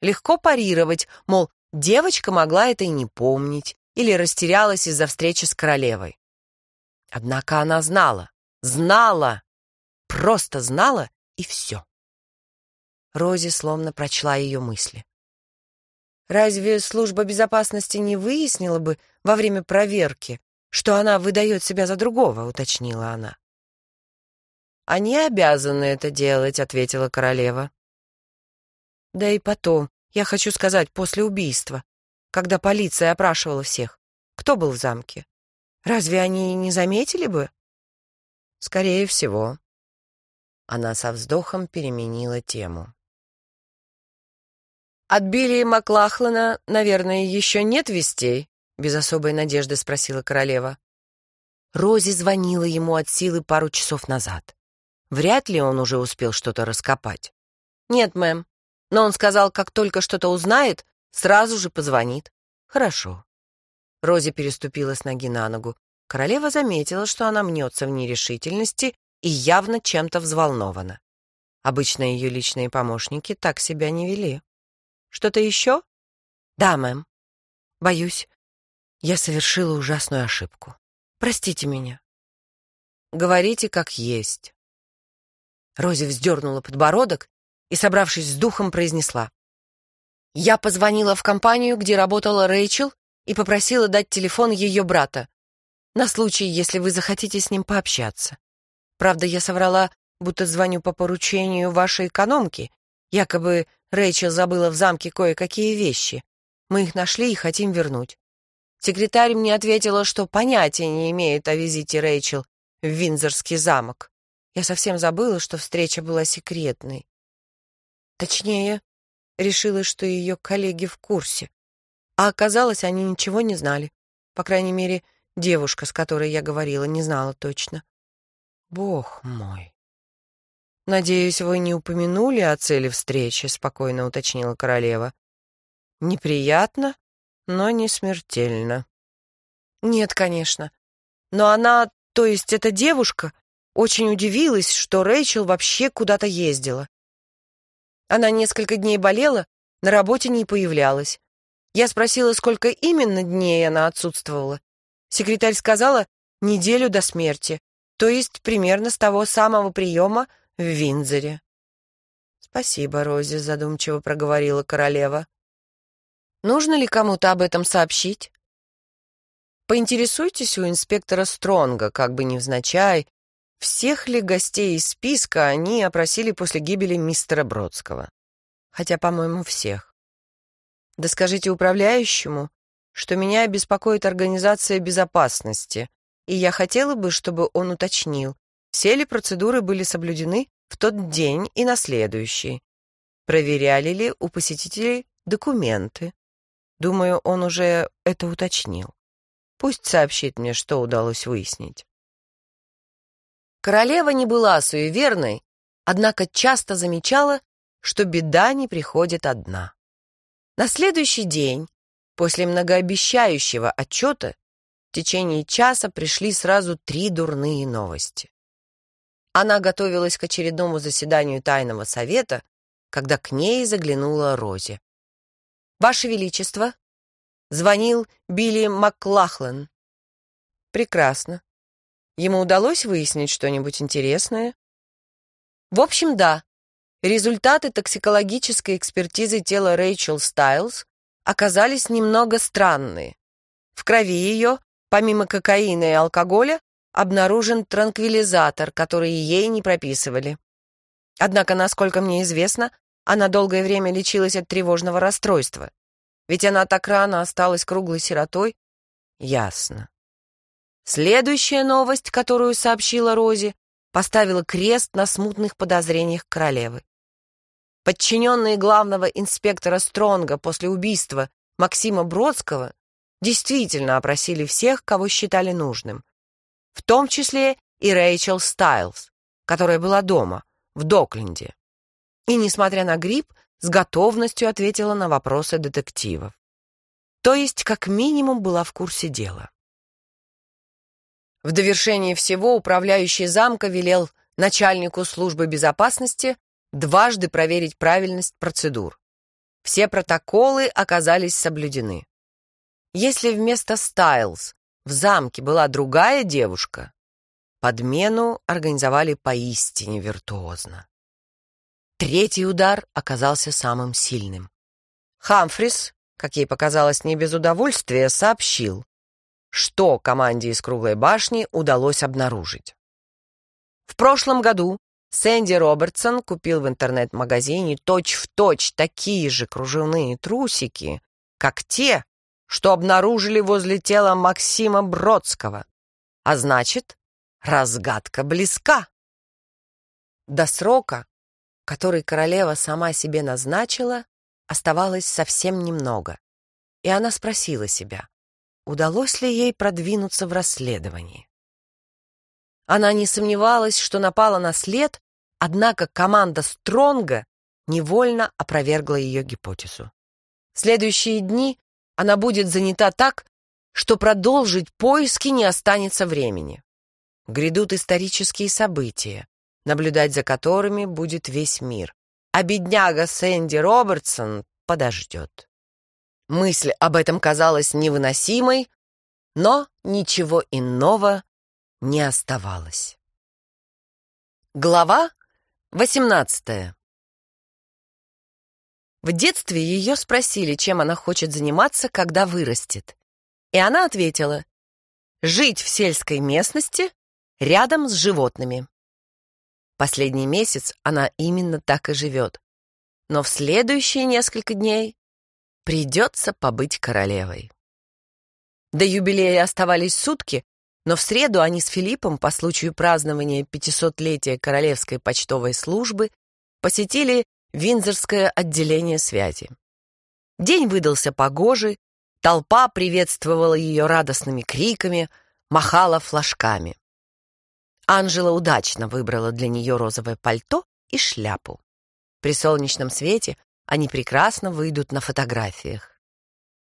Легко парировать, мол, девочка могла это и не помнить, или растерялась из-за встречи с королевой. Однако она знала, знала, просто знала и все. Рози словно прочла ее мысли. Разве служба безопасности не выяснила бы во время проверки, что она выдает себя за другого, уточнила она. Они обязаны это делать, ответила королева. Да и потом, я хочу сказать, после убийства когда полиция опрашивала всех. Кто был в замке? Разве они не заметили бы? Скорее всего. Она со вздохом переменила тему. От Билли Маклахлана, наверное, еще нет вестей? Без особой надежды спросила королева. Рози звонила ему от силы пару часов назад. Вряд ли он уже успел что-то раскопать. Нет, мэм. Но он сказал, как только что-то узнает, Сразу же позвонит. Хорошо. Рози переступила с ноги на ногу. Королева заметила, что она мнется в нерешительности и явно чем-то взволнована. Обычно ее личные помощники так себя не вели. Что-то еще? Да, мэм. Боюсь, я совершила ужасную ошибку. Простите меня. Говорите, как есть. Рози вздернула подбородок и, собравшись с духом, произнесла. Я позвонила в компанию, где работала Рэйчел, и попросила дать телефон ее брата, на случай, если вы захотите с ним пообщаться. Правда, я соврала, будто звоню по поручению вашей экономки. Якобы Рэйчел забыла в замке кое-какие вещи. Мы их нашли и хотим вернуть. Секретарь мне ответила, что понятия не имеет о визите Рэйчел в Винзорский замок. Я совсем забыла, что встреча была секретной. Точнее, решила, что ее коллеги в курсе. А оказалось, они ничего не знали. По крайней мере, девушка, с которой я говорила, не знала точно. Бог мой. «Надеюсь, вы не упомянули о цели встречи», — спокойно уточнила королева. «Неприятно, но не смертельно». «Нет, конечно. Но она, то есть эта девушка, очень удивилась, что Рэйчел вообще куда-то ездила. Она несколько дней болела, на работе не появлялась. Я спросила, сколько именно дней она отсутствовала. Секретарь сказала, неделю до смерти, то есть примерно с того самого приема в Винзоре. «Спасибо, Рози», — задумчиво проговорила королева. «Нужно ли кому-то об этом сообщить?» «Поинтересуйтесь у инспектора Стронга, как бы невзначай, всех ли гостей из списка они опросили после гибели мистера Бродского. Хотя, по-моему, всех. Да скажите управляющему, что меня беспокоит организация безопасности, и я хотела бы, чтобы он уточнил, все ли процедуры были соблюдены в тот день и на следующий. Проверяли ли у посетителей документы. Думаю, он уже это уточнил. Пусть сообщит мне, что удалось выяснить. Королева не была суеверной, однако часто замечала, что беда не приходит одна. На следующий день, после многообещающего отчета, в течение часа пришли сразу три дурные новости. Она готовилась к очередному заседанию Тайного Совета, когда к ней заглянула Рози. «Ваше Величество!» — звонил Билли Маклахлен. «Прекрасно. Ему удалось выяснить что-нибудь интересное?» «В общем, да. Результаты токсикологической экспертизы тела Рэйчел Стайлз оказались немного странные. В крови ее, помимо кокаина и алкоголя, обнаружен транквилизатор, который ей не прописывали. Однако, насколько мне известно, она долгое время лечилась от тревожного расстройства. Ведь она так рано осталась круглой сиротой. Ясно. Следующая новость, которую сообщила Рози, поставила крест на смутных подозрениях королевы. Подчиненные главного инспектора Стронга после убийства Максима Бродского действительно опросили всех, кого считали нужным в том числе и Рэйчел Стайлз, которая была дома, в Докленде. И, несмотря на грипп, с готовностью ответила на вопросы детективов. То есть, как минимум, была в курсе дела. В довершение всего управляющий замка велел начальнику службы безопасности дважды проверить правильность процедур. Все протоколы оказались соблюдены. Если вместо Стайлз в замке была другая девушка, подмену организовали поистине виртуозно. Третий удар оказался самым сильным. Хамфрис, как ей показалось не без удовольствия, сообщил, что команде из Круглой башни удалось обнаружить. В прошлом году Сэнди Робертсон купил в интернет-магазине точь-в-точь такие же кружевные трусики, как те, что обнаружили возле тела Максима Бродского. А значит, разгадка близка. До срока, который королева сама себе назначила, оставалось совсем немного. И она спросила себя, удалось ли ей продвинуться в расследовании. Она не сомневалась, что напала на след, однако команда Стронга невольно опровергла ее гипотезу. Следующие дни она будет занята так, что продолжить поиски не останется времени. Грядут исторические события, наблюдать за которыми будет весь мир. А бедняга Сэнди Робертсон подождет. Мысль об этом казалась невыносимой, но ничего иного не оставалось. Глава восемнадцатая. В детстве ее спросили, чем она хочет заниматься, когда вырастет. И она ответила, жить в сельской местности рядом с животными. Последний месяц она именно так и живет. Но в следующие несколько дней придется побыть королевой. До юбилея оставались сутки, но в среду они с Филиппом по случаю празднования 500-летия Королевской почтовой службы посетили Винзорское отделение связи. День выдался погожий, толпа приветствовала ее радостными криками, махала флажками. Анжела удачно выбрала для нее розовое пальто и шляпу. При солнечном свете они прекрасно выйдут на фотографиях.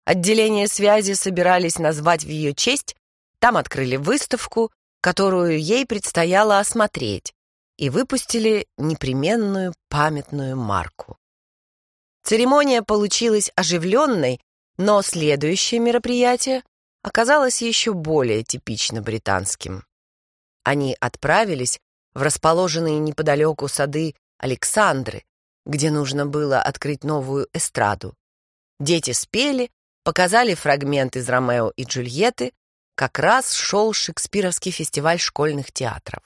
Отделение связи собирались назвать в ее честь, там открыли выставку, которую ей предстояло осмотреть, и выпустили непременную памятную марку. Церемония получилась оживленной, но следующее мероприятие оказалось еще более типично британским. Они отправились в расположенные неподалеку сады Александры, где нужно было открыть новую эстраду. Дети спели, показали фрагмент из «Ромео и Джульетты», как раз шел Шекспировский фестиваль школьных театров.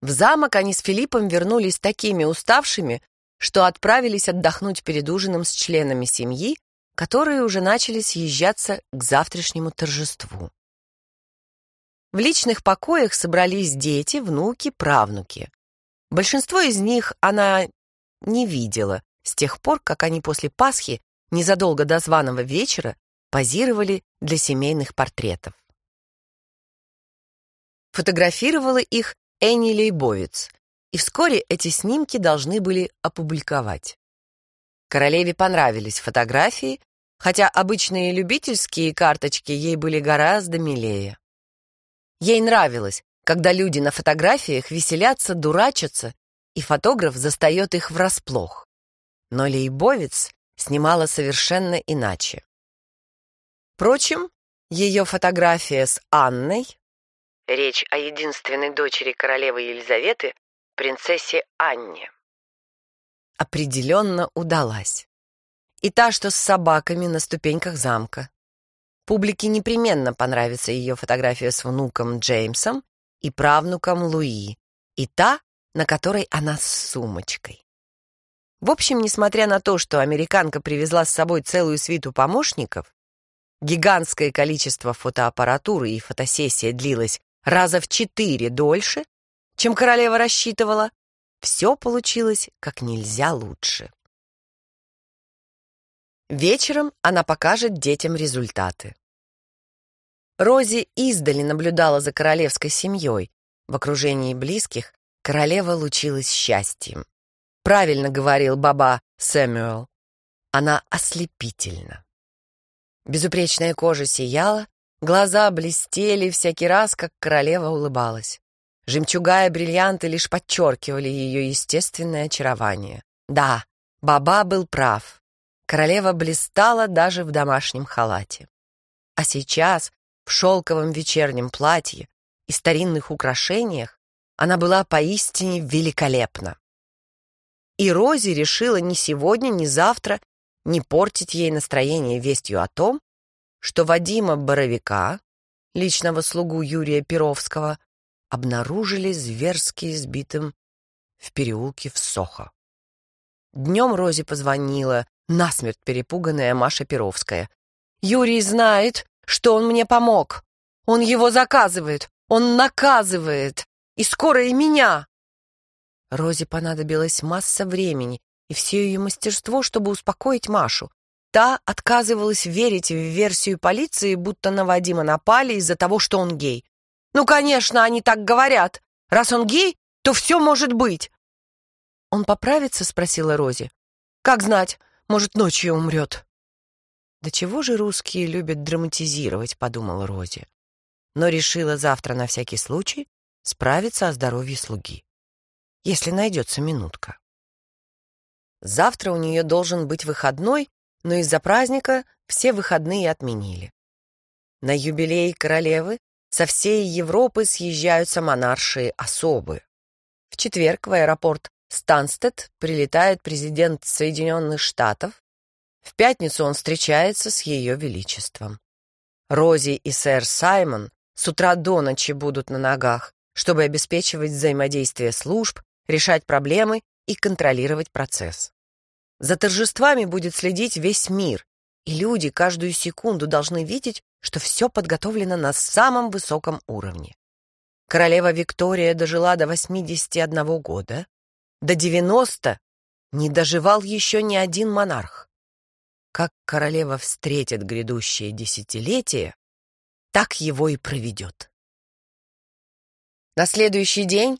В замок они с Филиппом вернулись такими уставшими, что отправились отдохнуть перед ужином с членами семьи, которые уже начали съезжаться к завтрашнему торжеству. В личных покоях собрались дети, внуки, правнуки. Большинство из них она не видела с тех пор, как они после Пасхи, незадолго до званого вечера, позировали для семейных портретов. Фотографировала их Энни Лейбовиц, и вскоре эти снимки должны были опубликовать. Королеве понравились фотографии, хотя обычные любительские карточки ей были гораздо милее. Ей нравилось, когда люди на фотографиях веселятся, дурачатся, и фотограф застает их врасплох. Но Лейбовец снимала совершенно иначе. Впрочем, ее фотография с Анной, речь о единственной дочери королевы Елизаветы, принцессе Анне, определенно удалась. И та, что с собаками на ступеньках замка. Публике непременно понравится ее фотография с внуком Джеймсом и правнуком Луи, и та, на которой она с сумочкой. В общем, несмотря на то, что американка привезла с собой целую свиту помощников, гигантское количество фотоаппаратуры и фотосессия длилась раза в четыре дольше, чем королева рассчитывала, все получилось как нельзя лучше. Вечером она покажет детям результаты. Рози издали наблюдала за королевской семьей. В окружении близких королева лучилась счастьем. Правильно говорил баба Сэмюэл. Она ослепительна. Безупречная кожа сияла, глаза блестели всякий раз, как королева улыбалась. Жемчуга и бриллианты лишь подчеркивали ее естественное очарование. Да, баба был прав. Королева блистала даже в домашнем халате. А сейчас, в шелковом вечернем платье и старинных украшениях, она была поистине великолепна. И Рози решила ни сегодня, ни завтра не портить ей настроение вестью о том, что Вадима Боровика, личного слугу Юрия Перовского, обнаружили зверски избитым в переулке в Сохо. Днем Рози позвонила насмерть перепуганная Маша Перовская. «Юрий знает, что он мне помог. Он его заказывает, он наказывает, и скоро и меня!» Розе понадобилась масса времени и все ее мастерство, чтобы успокоить Машу. Та отказывалась верить в версию полиции, будто на Вадима напали из-за того, что он гей. «Ну, конечно, они так говорят. Раз он гей, то все может быть». «Он поправится?» — спросила Рози. «Как знать. Может, ночью умрет. «Да чего же русские любят драматизировать?» — подумала Рози. Но решила завтра на всякий случай справиться о здоровье слуги. Если найдется минутка. Завтра у нее должен быть выходной, но из-за праздника все выходные отменили. На юбилей королевы со всей Европы съезжаются монаршие особы. В четверг в аэропорт Станстед прилетает президент Соединенных Штатов. В пятницу он встречается с ее величеством. Рози и сэр Саймон с утра до ночи будут на ногах, чтобы обеспечивать взаимодействие служб, решать проблемы и контролировать процесс. За торжествами будет следить весь мир, и люди каждую секунду должны видеть, что все подготовлено на самом высоком уровне. Королева Виктория дожила до 81 года, до девяносто не доживал еще ни один монарх. Как королева встретит грядущее десятилетие, так его и проведет. На следующий день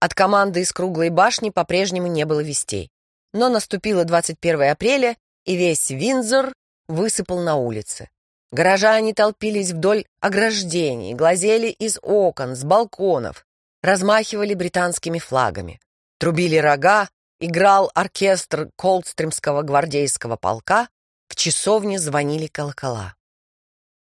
от команды из круглой башни по-прежнему не было вестей. Но наступило 21 апреля, и весь Винзор высыпал на улицы. Горожане толпились вдоль ограждений, глазели из окон, с балконов, размахивали британскими флагами, трубили рога, играл оркестр Колдстримского гвардейского полка, в часовне звонили колокола.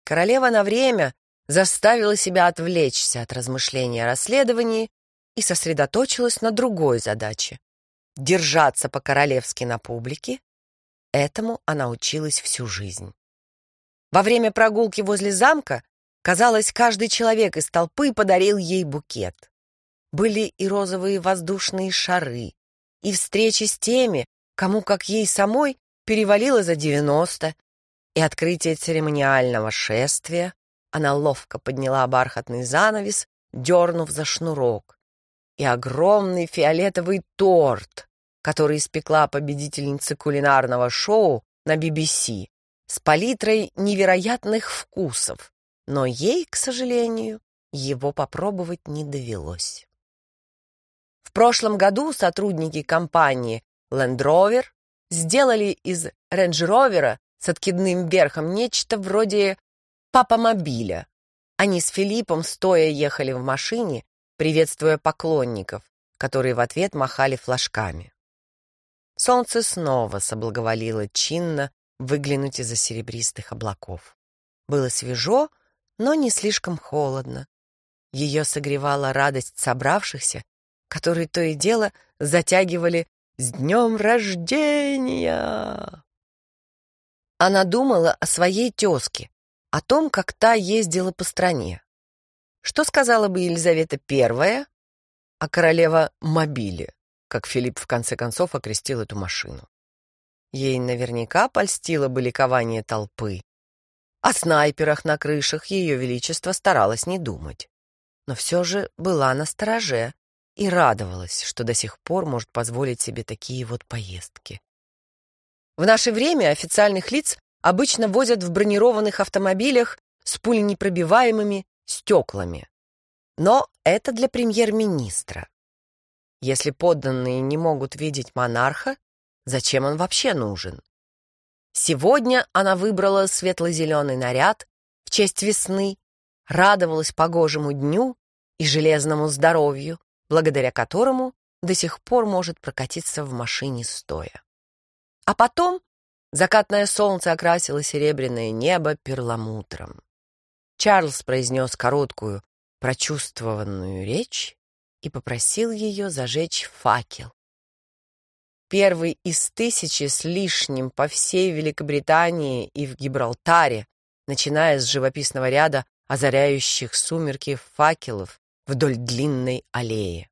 Королева на время заставила себя отвлечься от размышления о расследовании и сосредоточилась на другой задаче — держаться по-королевски на публике. Этому она училась всю жизнь. Во время прогулки возле замка, казалось, каждый человек из толпы подарил ей букет. Были и розовые воздушные шары, и встречи с теми, кому, как ей самой, перевалило за девяносто, и открытие церемониального шествия. Она ловко подняла бархатный занавес, дернув за шнурок, и огромный фиолетовый торт, который испекла победительница кулинарного шоу на BBC с палитрой невероятных вкусов, но ей, к сожалению, его попробовать не довелось. В прошлом году сотрудники компании Land Rover сделали из Range Rover с откидным верхом нечто вроде папомобиля. Они с Филиппом стоя ехали в машине, приветствуя поклонников, которые в ответ махали флажками. Солнце снова соблаговолило чинно выглянуть из-за серебристых облаков. Было свежо, но не слишком холодно. Ее согревала радость собравшихся, которые то и дело затягивали «С днем рождения!». Она думала о своей тезке, о том, как та ездила по стране. Что сказала бы Елизавета I о королева мобиле, как Филипп в конце концов окрестил эту машину? Ей наверняка польстило бы ликование толпы. О снайперах на крышах Ее Величество старалась не думать. Но все же была на стороже и радовалась, что до сих пор может позволить себе такие вот поездки. В наше время официальных лиц обычно возят в бронированных автомобилях с пуленепробиваемыми стеклами. Но это для премьер-министра. Если подданные не могут видеть монарха, зачем он вообще нужен? Сегодня она выбрала светло-зеленый наряд в честь весны, радовалась погожему дню и железному здоровью, благодаря которому до сих пор может прокатиться в машине стоя. А потом закатное солнце окрасило серебряное небо перламутром. Чарльз произнес короткую, прочувствованную речь и попросил ее зажечь факел. Первый из тысячи с лишним по всей Великобритании и в Гибралтаре, начиная с живописного ряда озаряющих сумерки факелов вдоль длинной аллеи.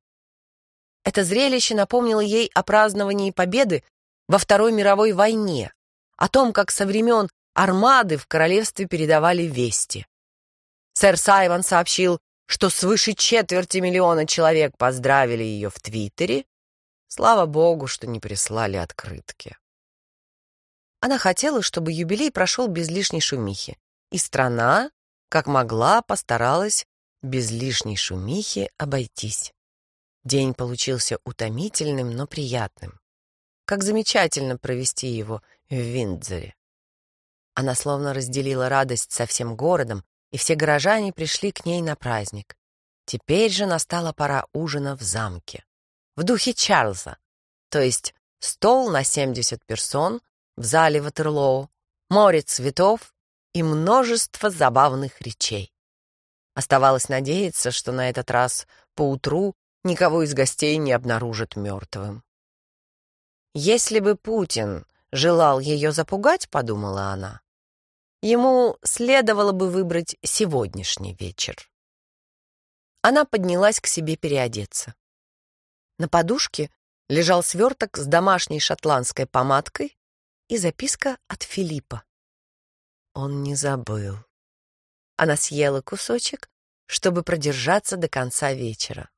Это зрелище напомнило ей о праздновании победы во Второй мировой войне, о том, как со времен армады в королевстве передавали вести. Сэр Саймон сообщил, что свыше четверти миллиона человек поздравили ее в Твиттере. Слава богу, что не прислали открытки. Она хотела, чтобы юбилей прошел без лишней шумихи, и страна, как могла, постаралась без лишней шумихи обойтись. День получился утомительным, но приятным. Как замечательно провести его в Виндзоре. Она словно разделила радость со всем городом, и все горожане пришли к ней на праздник. Теперь же настала пора ужина в замке. В духе Чарльза, то есть стол на 70 персон в зале Ватерлоу, море цветов и множество забавных речей. Оставалось надеяться, что на этот раз поутру никого из гостей не обнаружат мертвым. Если бы Путин желал ее запугать, подумала она, ему следовало бы выбрать сегодняшний вечер. Она поднялась к себе переодеться. На подушке лежал сверток с домашней шотландской помадкой и записка от Филиппа. Он не забыл. Она съела кусочек, чтобы продержаться до конца вечера.